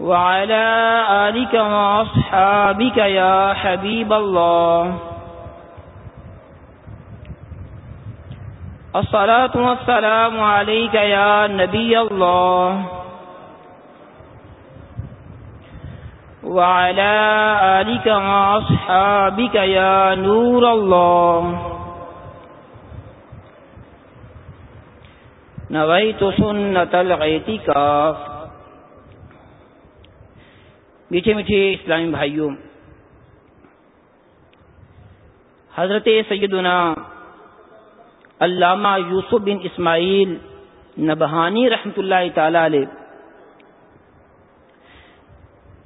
وعلى آلك وأصحابك يا حبيب الله. الصلاة والسلام عليك يا نبي الله. وعلى آلك وأصحابك يا نور الله. نویت سنت الاعتکاف میٹھے میٹھے اسلامی بھائیوں، حضرت سیدنا علامہ یوسف بن اسماعیل نبہانی رحمت اللہ تعالی علیہ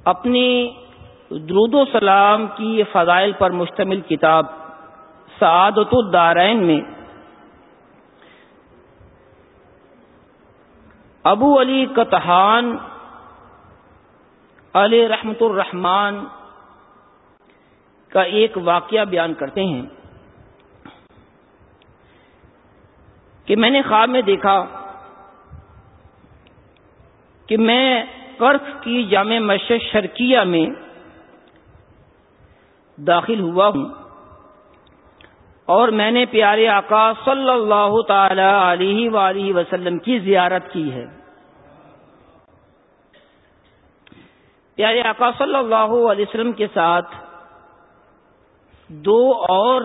اپنی درود و سلام کی فضائل پر مشتمل کتاب سعادت الدارین میں ابو علی کتحان علی رحمت الرحمان کا ایک واقعہ بیان کرتے ہیں کہ میں نے خواب میں دیکھا کہ میں کرخ کی جامع مسجد شرکیہ میں داخل ہوا ہوں اور میں نے پیارے آقا صلی اللہ تعالی علیہ وآلہ وسلم کی زیارت کی ہے۔ پیارے آقا صلی اللہ علیہ وسلم کے ساتھ دو اور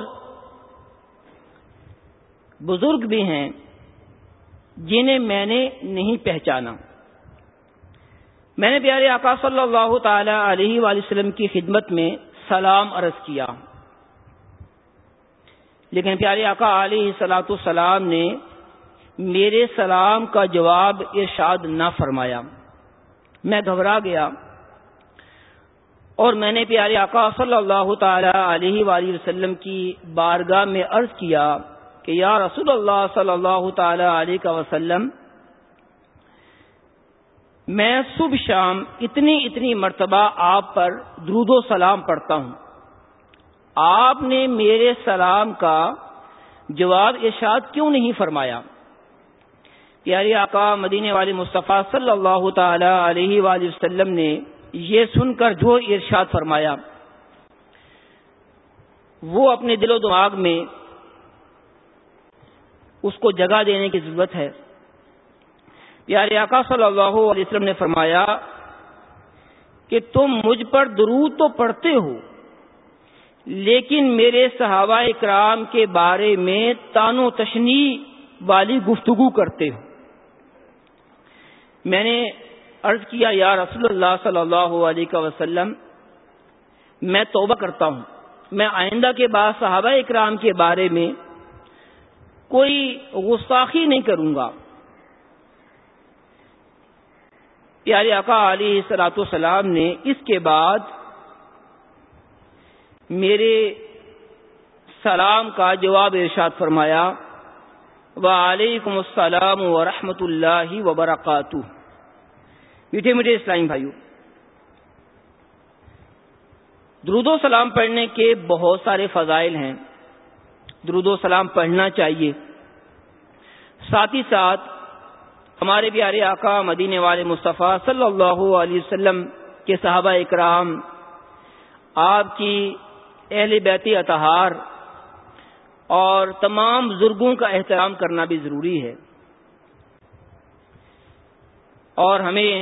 بزرگ بھی ہیں جنہیں میں نے نہیں پہچانا۔ میں نے پیارے آقا صلی اللہ تعالی علیہ وآلہ وسلم کی خدمت میں سلام عرض کیا۔ لیکن پیارے آقا علیہ سلاۃ السلام نے میرے سلام کا جواب ارشاد نہ فرمایا۔ میں گھبرا گیا۔ اور میں نے پیارے آقا صلی اللہ تعالی علیہ وآلہ وسلم کی بارگاہ میں عرض کیا کہ یا رسول اللہ صلی اللہ تعالی علیہ وسلم، میں صبح شام اتنی اتنی مرتبہ آپ پر درود و سلام پڑھتا ہوں۔ آپ نے میرے سلام کا جواب ارشاد کیوں نہیں فرمایا؟ پیاری آقا مدینے والے مصطفیٰ صلی اللہ تعالی علیہ وآلہ وسلم نے یہ سن کر جو ارشاد فرمایا، وہ اپنے دل و دماغ میں اس کو جگہ دینے کی ضرورت ہے۔ پیارے آقا صلی اللہ علیہ وسلم نے فرمایا کہ تم مجھ پر درود تو پڑھتے ہو، لیکن میرے صحابہ اکرام کے بارے میں تان و تشنی والی گفتگو کرتے ہو۔ میں نے عرض کیا، یا رسول اللہ صلی اللہ علیہ وسلم، میں توبہ کرتا ہوں۔ میں آئندہ کے بعد صحابہ اکرام کے بارے میں کوئی غستاخی نہیں کروں گا۔ پیارے آقا علی سلاۃ السلام نے اس کے بعد میرے سلام کا جواب ارشاد فرمایا، وعلیکم السلام ورحمۃ اللہ وبرکاتہ۔ میٹھے میٹھے اسلام بھائیوں درود و سلام پڑھنے کے بہت سارے فضائل ہیں۔ درود و سلام پڑھنا چاہیے۔ ساتھ ہی ساتھ ہمارے پیارے آقا مدینے والے مصطفیٰ صلی اللہ علیہ وسلم کے صحابہ اکرام، آپ کی اہل بیتی اتہار اور تمام بزرگوں کا احترام کرنا بھی ضروری ہے۔ اور ہمیں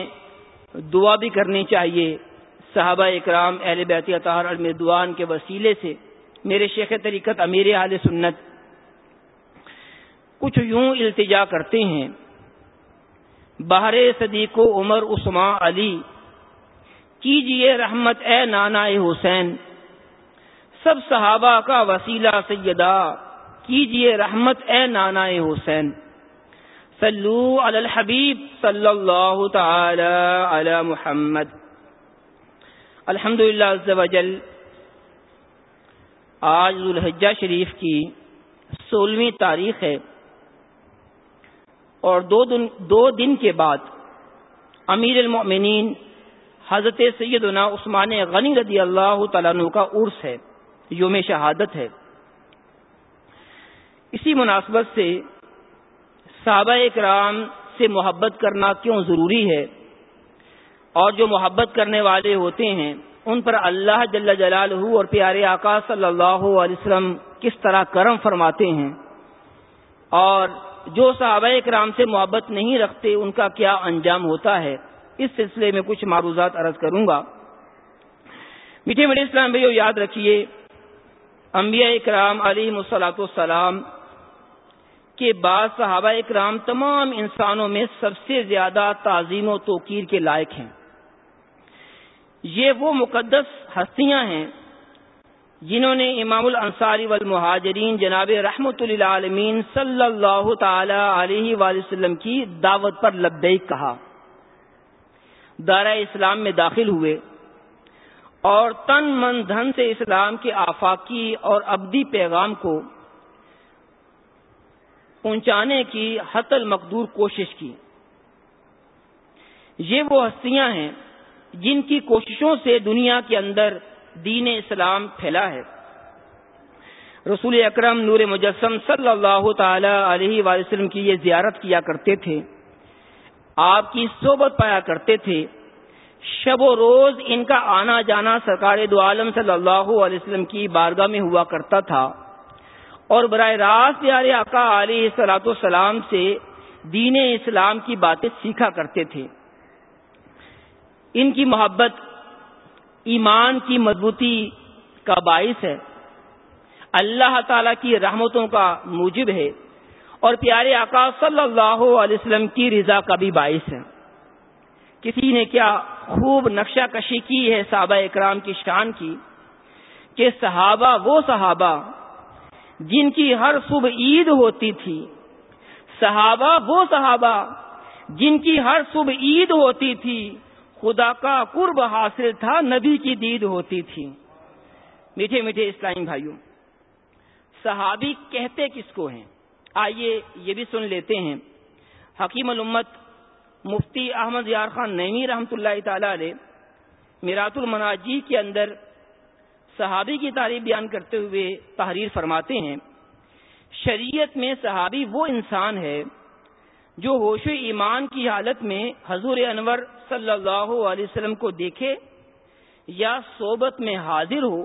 دعا بھی کرنی چاہیے۔ صحابہ اکرام اہل بیتی اطہار المیدوان کے وسیلے سے۔ میرے شیخ طریقت امیر عال سنت۔ کچھ یوں التجا کرتے ہیں۔ بہر صدیق و عمر عثمان علی۔ کیجیے رحمت اے نانا حسین۔ سب صحابہ کا وسیلہ سیدہ۔ کیجیے رحمت اے نانا حسین۔ صلو علی الحبیب صلی اللہ تعالی علی محمد. الحمد للہ آج الحجہ شریف کی سولہویں تاریخ ہے اور دو دن دو دن کے بعد امیر المؤمنین حضرت سیدنا عثمان غنی رضی اللہ تعالیٰ کا عرس ہے، یوم شہادت ہے۔ اسی مناسبت سے صحابہ اکرام سے محبت کرنا کیوں ضروری ہے؟ اور جو محبت کرنے والے ہوتے ہیں، ان پر اللہ جل جلال اور پیارے آقا صلی اللہ علیہ وسلم کس طرح کرم فرماتے ہیں؟ اور جو صحابہ کرام سے محبت نہیں رکھتے، ان کا کیا انجام ہوتا ہے؟ اس سلسلے میں کچھ معروضات عرض کروں گا۔ میٹھے میٹھے اسلام بھائی یاد رکھیے، انبیاء اکرام علی مسلاط السلام کے بعد صحابہ اکرام تمام انسانوں میں سب سے زیادہ تعظیم و توقیر کے لائق ہیں۔ یہ وہ مقدس ہستیاں ہیں جنہوں نے امام الانصاری والمہاجرین جناب رحمت اللہ عالمین صلی اللہ تعالی علیہ وآلہ وسلم کی دعوت پر لبیک کہا۔ دارہ اسلام میں داخل ہوئے اور تن من دھن سے اسلام کے آفاقی اور ابدی پیغام کو پہنچانے کی حت المقدور کوشش کی۔ یہ وہ ہستیاں ہیں جن کی کوششوں سے دنیا کے اندر دین اسلام پھیلا ہے۔ رسول اکرم نور مجسم صلی اللہ تعالی علیہ وسلم کی یہ زیارت کیا کرتے تھے۔ آپ کی صحبت پایا کرتے تھے۔ شب و روز ان کا آنا جانا سرکار دو عالم صلی اللہ علیہ وسلم کی بارگاہ میں ہوا کرتا تھا۔ اور براہ راست پیارے آقا علیہ سلاۃ السلام سے دین اسلام کی باتیں سیکھا کرتے تھے۔ ان کی محبت ایمان کی مضبوطی کا باعث ہے۔ اللہ تعالی کی رحمتوں کا موجب ہے۔ اور پیارے آقا صلی اللہ علیہ وسلم کی رضا کا بھی باعث ہے۔ کسی نے کیا خوب نقشہ کشی کی ہے صحابہ اکرام کی شان کی کہ صحابہ وہ صحابہ جن کی ہر صبح عید ہوتی تھی۔ صحابہ وہ صحابہ جن کی ہر صبح عید ہوتی تھی، خدا کا قرب حاصل تھا، نبی کی دید ہوتی تھی۔ میٹھے میٹھے اسلامی بھائیوں، صحابی کہتے کس کو ہیں؟ آئیے یہ بھی سن لیتے ہیں۔ حکیم الامت مفتی احمد یار خان نئی رحمۃ اللہ تعالی علیہ میرات المناجی کے اندر صحابی کی تعریف بیان کرتے ہوئے تحریر فرماتے ہیں، شریعت میں صحابی وہ انسان ہے جو ہوش و ایمان کی حالت میں حضور انور صلی اللہ علیہ وسلم کو دیکھے یا صحبت میں حاضر ہو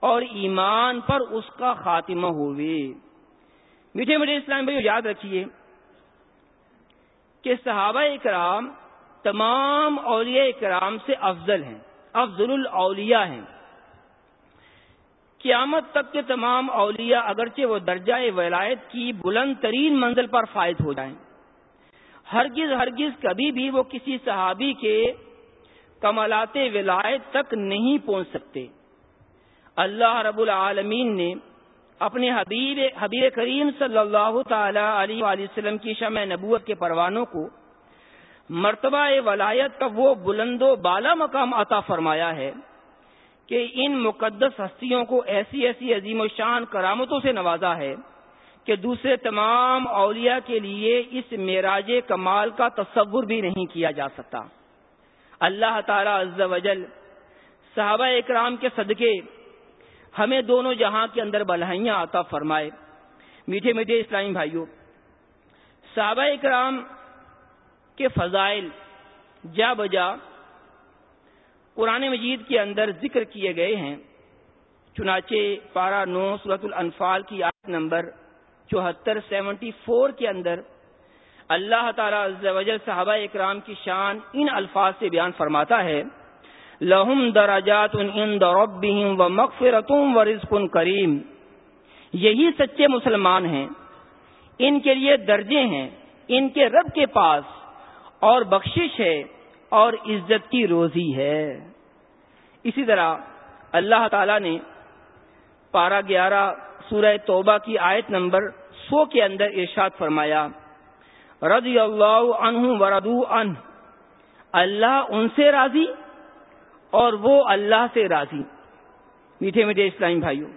اور ایمان پر اس کا خاتمہ ہوئے۔ میٹھے میٹھے اسلام بھائی یاد رکھیے کہ صحابہ اکرام تمام اولیاء اکرام سے افضل ہیں، افضل الاولیاء ہیں۔ قیامت تک کے تمام اولیاء اگرچہ وہ درجہ ولایت کی بلند ترین منزل پر فائد ہو جائیں۔ ہرگز ہرگز کبھی بھی وہ کسی صحابی کے کمالات ولایت تک نہیں پہنچ سکتے۔ اللہ رب العالمین نے اپنے حبیب حبیب کریم صلی اللہ تعالی علیہ وسلم کی شمع نبوت کے پروانوں کو مرتبہ ولایت کا وہ بلند و بالا مقام عطا فرمایا ہے۔ کہ ان مقدس ہستیوں کو ایسی ایسی عظیم و شان کرامتوں سے نوازا ہے کہ دوسرے تمام اولیاء کے لیے اس معراج کمال کا تصور بھی نہیں کیا جا سکتا۔ اللہ تعالی عز و جل صحابہ اکرام کے صدقے ہمیں دونوں جہاں کے اندر بلائیاں آتا فرمائے۔ میٹھے میٹھے اسلامی بھائیوں صحابہ اکرام کے فضائل جا بجا قرآن مجید کے اندر ذکر کیے گئے ہیں۔ چنانچہ پارا نو صورت الانفال کی آیت نمبر چوہتر، سیونٹی فور کے اندر اللہ تعالی صحابہ اکرام کی شان ان الفاظ سے بیان فرماتا ہے۔ لہم دراجات و مغفرتم و رزق کریم۔ یہی سچے مسلمان ہیں۔ ان کے لیے درجے ہیں۔ ان کے رب کے پاس اور بخشش ہے۔ اور عزت کی روزی ہے۔ اسی طرح اللہ تعالی نے پارہ گیارہ سورہ توبہ کی آیت نمبر سو کے اندر ارشاد فرمایا، رضی اللہ عنہ وردو عنہ، اللہ ان سے راضی اور وہ اللہ سے راضی۔ میٹھے میٹھے اسلامی بھائیوں،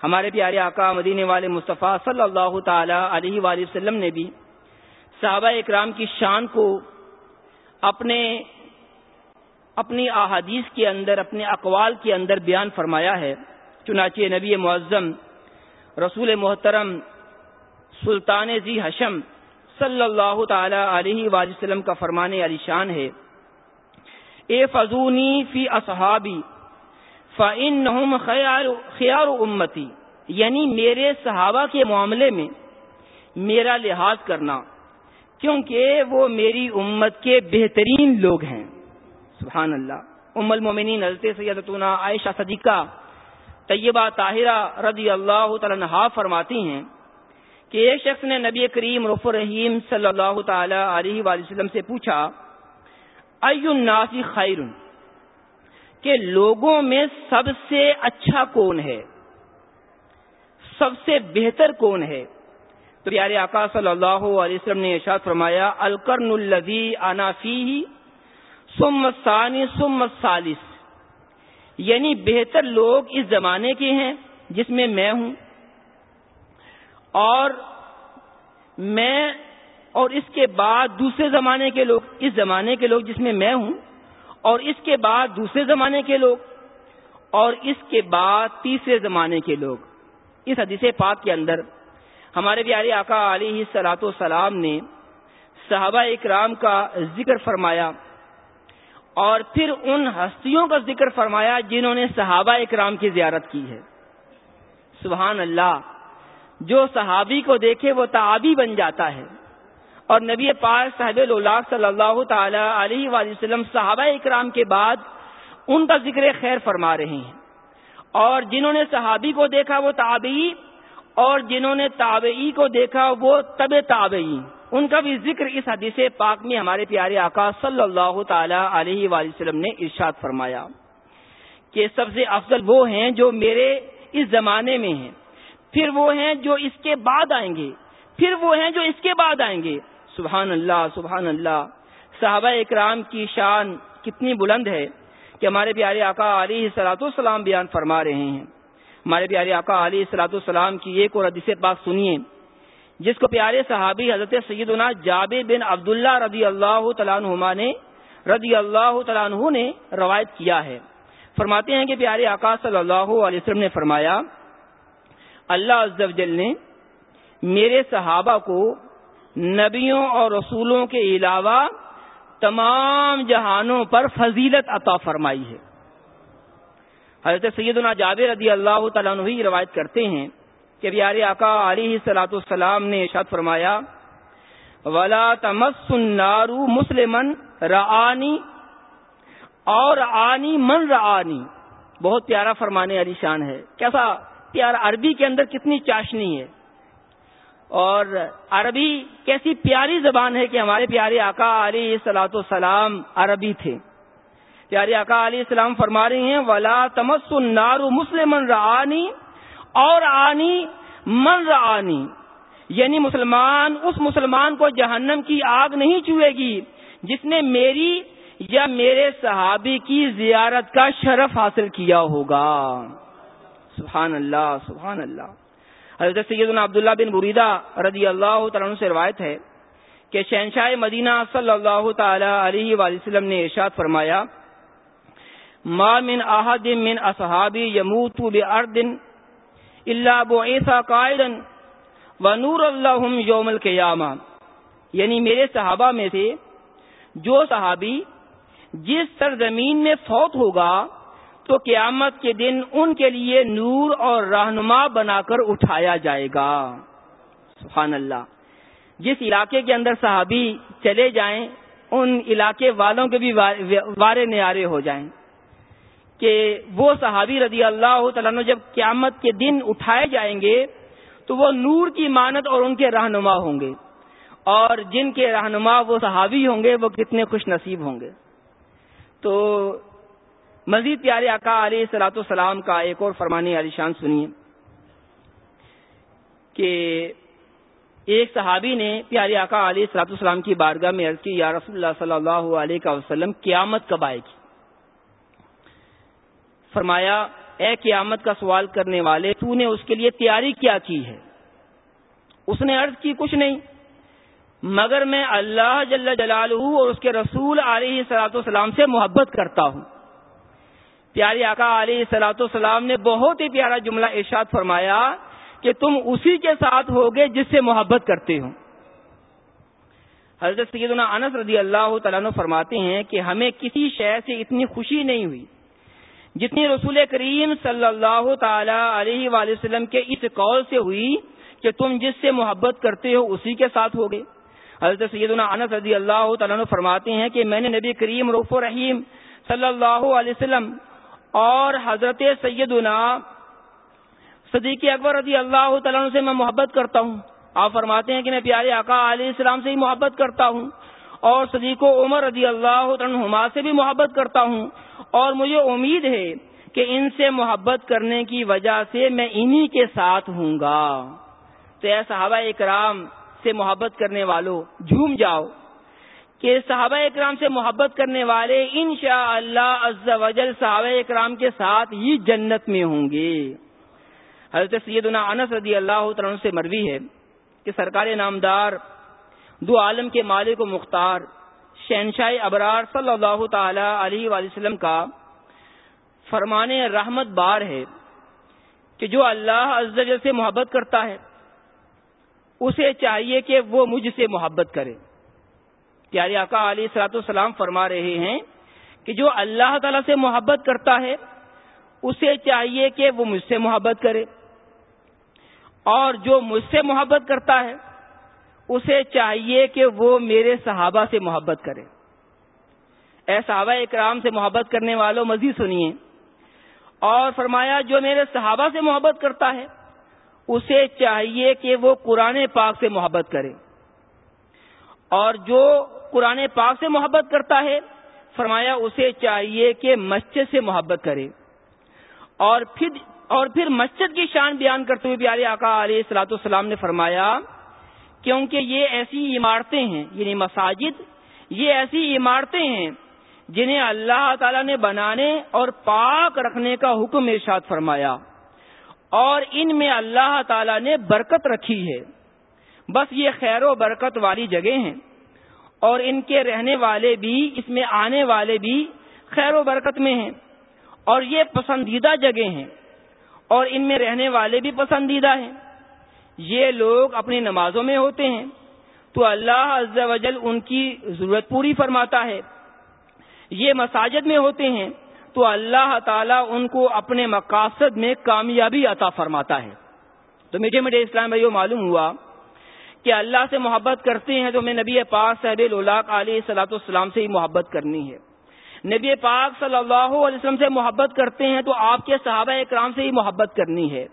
ہمارے پیارے آقا مدینے والے مصطفیٰ صلی اللہ تعالی علیہ وآلہ وسلم نے بھی صحابہ اکرام کی شان کو اپنے اپنی احادیث کے اندر، اپنے اقوال کے اندر بیان فرمایا ہے۔ چنانچہ نبی معظم، رسول محترم، سلطان زی صلی اللہ تعالی علیہ وسلم کا فرمان علی شان ہے۔ اے فضونی فی اصحابی فن خیار امتی یعنی میرے صحابہ کے معاملے میں میرا لحاظ کرنا۔ کیونکہ وہ میری امت کے بہترین لوگ ہیں۔ سبحان اللہ۔ ام المومنین حضرت سیدتنا عائشہ صدیقہ، طیبہ طاہرہ رضی اللہ تعالیٰ فرماتی ہیں کہ ایک شخص نے نبی کریم رف الرحیم صلی اللہ تعالی علیہ وآلہ وسلم سے پوچھا الناس خیر کہ لوگوں میں سب سے اچھا کون ہے؟ سب سے بہتر کون ہے؟ تو پیارے آقا صلی اللہ علیہ وسلم نے ارشاد فرمایا الکرن الزی انافی سم ثانی سم سالس یعنی بہتر لوگ اس زمانے کے ہیں جس میں میں ہوں۔ اور میں اور اس کے بعد دوسرے زمانے کے لوگ، اس زمانے کے لوگ جس میں میں ہوں۔ اور اس کے بعد دوسرے زمانے کے لوگ۔ اور اس کے بعد تیسرے زمانے کے لوگ۔ اس حدیث پاک کے اندر ہمارے پیارے آقا علیہ سلاۃ والسلام نے صحابہ اکرام کا ذکر فرمایا اور پھر ان ہستیوں کا ذکر فرمایا جنہوں نے صحابہ اکرام کی زیارت کی ہے۔ سبحان اللہ، جو صحابی کو دیکھے وہ تعابی بن جاتا ہے۔ اور نبی پاک صاحب اللہ صلی اللہ تعالی علیہ وآلہ وسلم صحابہ اکرام کے بعد ان کا ذکر خیر فرما رہے ہیں۔ اور جنہوں نے صحابی کو دیکھا وہ تابعی اور جنہوں نے تابعی کو دیکھا وہ طب تابعی ان کا بھی ذکر اس حدیث پاک میں ہمارے پیارے آقا صلی اللہ تعالی علیہ وآلہ وسلم نے ارشاد فرمایا کہ سب سے افضل وہ ہیں جو میرے اس زمانے میں ہیں۔ پھر وہ ہیں جو اس کے بعد آئیں گے۔ پھر وہ ہیں جو اس کے بعد آئیں گے۔ سبحان اللہ سبحان اللہ۔ صحابہ اکرام کی شان کتنی بلند ہے کہ ہمارے پیارے آقا علیہ سلاۃ السلام بیان فرما رہے ہیں۔ ہمارے پیارے آقا علیہ سلاۃ السلام کی ایک اور حدیث پاک سنیے، جس کو پیارے صحابی حضرت سیدنا جاب بن عبداللہ رضی اللہ تعالیٰ عنہما نے رضی اللہ تعالیٰ عنہ نے روایت کیا ہے۔ فرماتے ہیں کہ پیارے آقا صلی اللہ علیہ وسلم نے فرمایا، اللہ عز و جل نے میرے صحابہ کو نبیوں اور رسولوں کے علاوہ تمام جہانوں پر فضیلت عطا فرمائی ہے۔ حضرت سیدنا جابر رضی اللہ تعالیٰ عنہ روایت کرتے ہیں کہ پیارے آقا علیہ سلاۃ السلام نے ارشاد فرمایا، ولا تمس نارو مسلمن رانی اور آنی من رانی بہت پیارا فرمانے علی شان ہے۔ کیسا پیارا عربی کے اندر کتنی چاشنی ہے۔ اور عربی کیسی پیاری زبان ہے کہ ہمارے پیارے آقا علیہ سلاۃ السلام عربی تھے۔ پیارے آقا علیہ السلام فرما رہے ہیں، ولا تمس نارو مسلمن رانی اور آنی من رانی یعنی مسلمان، اس مسلمان کو جہنم کی آگ نہیں چوئے گی جس نے میری یا میرے صحابی کی زیارت کا شرف حاصل کیا ہوگا۔ سبحان اللہ سبحان اللہ۔ حضرت سیدنا عبداللہ بن بریدہ رضی اللہ تعالیٰ سے روایت ہے کہ شہنشاہ مدینہ صلی اللہ تعالی علیہ وآلہ وسلم نے ارشاد فرمایا ما من احد من اصحابی یموت بارض اللہ بو ایسا قائدن و نور اللہ یوم القیامہ یعنی میرے صحابہ میں سے جو صحابی جس سرزمین میں فوت ہوگا تو قیامت کے دن ان کے لیے نور اور رہنما بنا کر اٹھایا جائے گا۔ سبحان اللہ۔ جس علاقے کے اندر صحابی چلے جائیں، ان علاقے والوں کے بھی وارے نیارے ہو جائیں۔ کہ وہ صحابی رضی اللہ تعالیٰ جب قیامت کے دن اٹھائے جائیں گے تو وہ نور کی مانت اور ان کے رہنما ہوں گے اور جن کے رہنما وہ صحابی ہوں گے وہ کتنے خوش نصیب ہوں گے تو مزید پیارے آقا علیہ سلاۃ السلام کا ایک اور فرمانے علی شان سنیے کہ ایک صحابی نے پیارے آقا علیہ سلاۃ السلام کی بارگاہ میں عرض کی، یا رسول اللہ صلی اللہ علیہ وسلم، قیامت کب آئے گی؟ فرمایا، اے قیامت کا سوال کرنے والے، تو نے اس کے لیے تیاری کیا کی ہے؟ اس نے عرض کی، کچھ نہیں، مگر میں اللہ جل جلال اور اس کے رسول علیہ سلاۃ والسلام سے محبت کرتا ہوں۔ پیاری آقا علیہ سلاۃ والسلام نے بہت ہی پیارا جملہ ارشاد فرمایا کہ تم اسی کے ساتھ ہوگے جس سے محبت کرتے ہو حضرت سیدنا انس رضی اللہ تعالیٰ فرماتے ہیں کہ ہمیں کسی شے سے اتنی خوشی نہیں ہوئی۔ جتنی رسول کریم صلی اللہ تعالی علیہ وآلہ وسلم کے اس قول سے ہوئی کہ تم جس سے محبت کرتے ہو اسی کے ساتھ ہوگے۔ حضرت سیدنا انس رضی اللہ تعالیٰ فرماتے ہیں کہ میں نے نبی کریم رف و رحیم صلی اللہ علیہ وسلم اور حضرت سیدنا صدیق اکبر رضی اللہ تعالیٰ سے میں محبت کرتا ہوں۔ آپ فرماتے ہیں کہ میں پیارے آقا علیہ السلام سے ہی محبت کرتا ہوں اور صدیق و عمر رضی اللہ عنہما سے بھی محبت کرتا ہوں۔ اور مجھے امید ہے کہ ان سے محبت کرنے کی وجہ سے میں انہی کے ساتھ ہوں گا۔ تو اے صحابہ اکرام سے محبت کرنے والوں جھوم جاؤ۔ کہ صحابہ اکرام سے محبت کرنے والے ان شاء اللہ صحابہ اکرام کے ساتھ ہی جنت میں ہوں گے۔ حضرت سیدنا انس رضی اللہ عنہ سے مروی ہے کہ سرکار نامدار دو عالم کے مالک و مختار شہنشاہ ابرار صلی اللہ تعالی علیہ وآلہ وسلم کا فرمان رحمت بار ہے کہ جو اللہ جل سے محبت کرتا ہے، اسے چاہیے کہ وہ مجھ سے محبت کرے۔ پیارے آقا علیہ سلاۃ السلام فرما رہے ہیں کہ جو اللہ تعالی سے محبت کرتا ہے، اسے چاہیے کہ وہ مجھ سے محبت کرے۔ اور جو مجھ سے محبت کرتا ہے اسے چاہیے کہ وہ میرے صحابہ سے محبت کرے۔ اے صحابہ اکرام سے محبت کرنے والوں، مزید سنیے۔ اور فرمایا، جو میرے صحابہ سے محبت کرتا ہے، اسے چاہیے کہ وہ قرآن پاک سے محبت کرے۔ اور جو قرآن پاک سے محبت کرتا ہے، فرمایا، اسے چاہیے کہ مسجد سے محبت کرے۔ اور پھر اور پھر مسجد کی شان بیان کرتے ہوئے پیارے آقا علیہ السلاۃ السلام نے فرمایا کیونکہ یہ ایسی عمارتیں ہیں یعنی مساجد، یہ ایسی عمارتیں ہیں جنہیں اللہ تعالی نے بنانے اور پاک رکھنے کا حکم ارشاد فرمایا۔ اور ان میں اللہ تعالی نے برکت رکھی ہے۔ بس یہ خیر و برکت والی جگہ ہیں۔ اور ان کے رہنے والے بھی، اس میں آنے والے بھی خیر و برکت میں ہیں۔ اور یہ پسندیدہ جگہ ہیں۔ اور ان میں رہنے والے بھی پسندیدہ ہیں۔ یہ لوگ اپنی نمازوں میں ہوتے ہیں تو اللہ عز و جل ان کی ضرورت پوری فرماتا ہے۔ یہ مساجد میں ہوتے ہیں تو اللہ تعالیٰ ان کو اپنے مقاصد میں کامیابی عطا فرماتا ہے۔ تو میٹھے میٹھے اسلام بھائی معلوم ہوا کہ اللہ سے محبت کرتے ہیں تو میں نبی پاک صاحب اللہ علیہ صلاح السلام سے ہی محبت کرنی ہے۔ نبی پاک صلی اللہ علیہ وسلم سے محبت کرتے ہیں تو آپ کے صحابہ اکرام سے ہی محبت کرنی ہے۔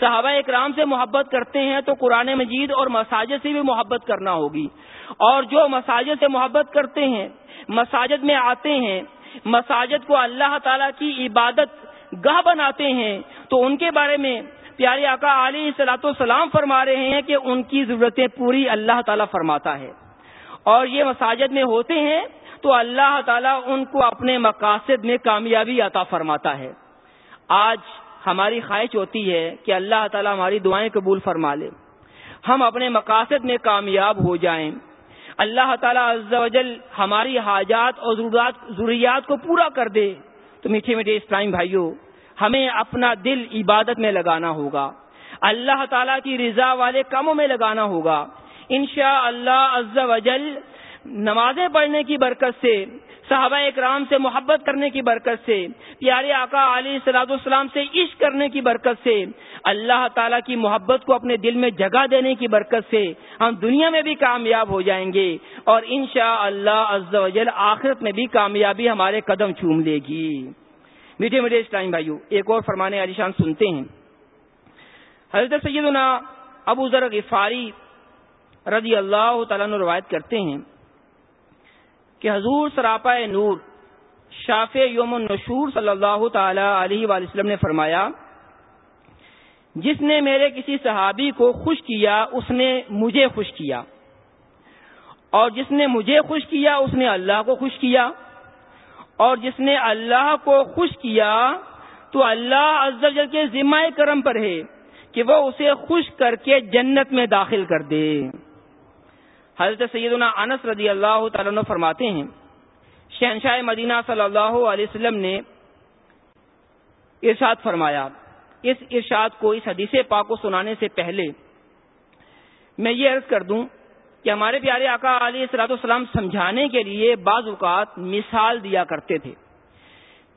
صحابہ اکرام سے محبت کرتے ہیں تو قرآن مجید اور مساجد سے بھی محبت کرنا ہوگی۔ اور جو مساجد سے محبت کرتے ہیں، مساجد میں آتے ہیں، مساجد کو اللہ تعالی کی عبادت گاہ بناتے ہیں، تو ان کے بارے میں پیارے آقا علی سلاۃ السلام فرما رہے ہیں کہ ان کی ضرورتیں پوری اللہ تعالیٰ فرماتا ہے۔ اور یہ مساجد میں ہوتے ہیں تو اللہ تعالیٰ ان کو اپنے مقاصد میں کامیابی عطا فرماتا ہے۔ آج ہماری خواہش ہوتی ہے کہ اللہ تعالیٰ ہماری دعائیں قبول فرما لے۔ ہم اپنے مقاصد میں کامیاب ہو جائیں۔ اللہ تعالیٰ عز و جل ہماری حاجات اور ضروریات کو پورا کر دے۔ تو میٹھے میٹھے اسلام بھائیوں ہمیں اپنا دل عبادت میں لگانا ہوگا۔ اللہ تعالیٰ کی رضا والے کاموں میں لگانا ہوگا۔ انشاء اللہ عز و جل نمازیں پڑھنے کی برکت سے صحابہ اکرام سے محبت کرنے کی برکت سے، پیارے آقا علی سلاد السلام سے عشق کرنے کی برکت سے، اللہ تعالیٰ کی محبت کو اپنے دل میں جگہ دینے کی برکت سے ہم دنیا میں بھی کامیاب ہو جائیں گے اور ان شاء اللہ آخرت میں بھی کامیابی ہمارے قدم چوم لے گی۔ میٹھے میٹھے اسلام بھائیو، ایک اور فرمانے علی شان سنتے ہیں۔ حضرت سیدنا ابو ذر غفاری رضی اللہ تعالیٰ روایت کرتے ہیں۔ کہ حضور سراپا نور شاف یوم النشور صلی اللہ تعالی علیہ وآلہ وسلم نے فرمایا، جس نے میرے کسی صحابی کو خوش کیا، اس نے مجھے خوش کیا۔ اور جس نے مجھے خوش کیا، اس نے اللہ کو خوش کیا۔ اور جس نے اللہ کو خوش کیا، تو اللہ جل کے ذمہ کرم پر ہے کہ وہ اسے خوش کر کے جنت میں داخل کر دے۔ حضرت سیدنا انس رضی اللہ تعالیٰ فرماتے ہیں، شہنشاہ مدینہ صلی اللہ علیہ وسلم نے ارشاد فرمایا۔ اس ارشاد کو، اس حدیث پاک کو سنانے سے پہلے میں یہ عرض کر دوں کہ ہمارے پیارے آقا علیہ السلاۃ السلام سمجھانے کے لیے بعض اوقات مثال دیا کرتے تھے۔